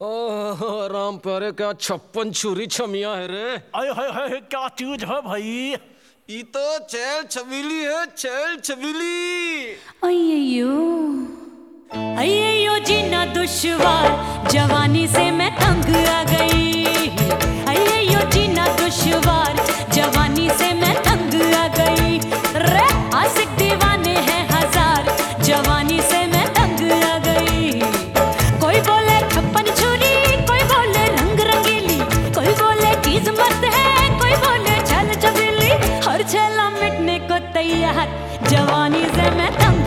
राम प्यारे क्या छप्पन छुरी छमिया है रे? अरे हाय हाय क्या चीज़ है भाई? ये तो चैल छबीली है चैल छबीली अयो अयो जीना दुश्वार जवानी से मैं तंग आ गई। अयो जीना दुश्वार राहत। जवानी से मैं तंग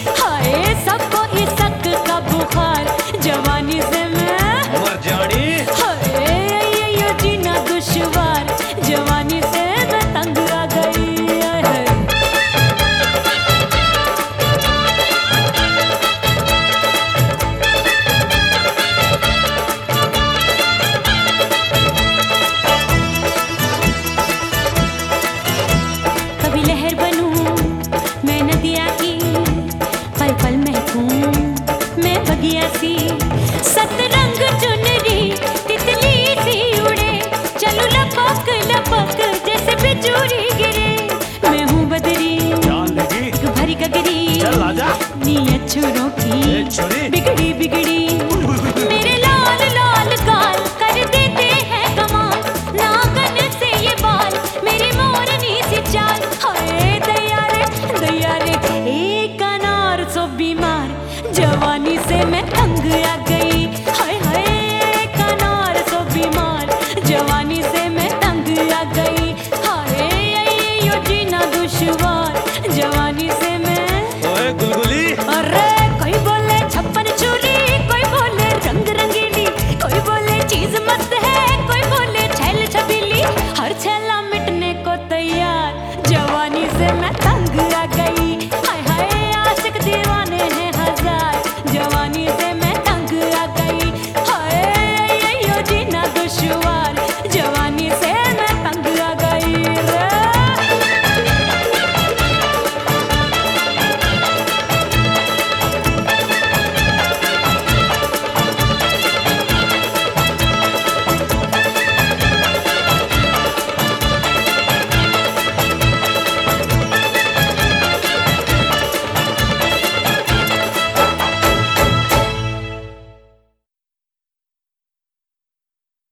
चूरी गिरे मैं हूँ बदरी। भरी गगरी। नी अच्छुरों की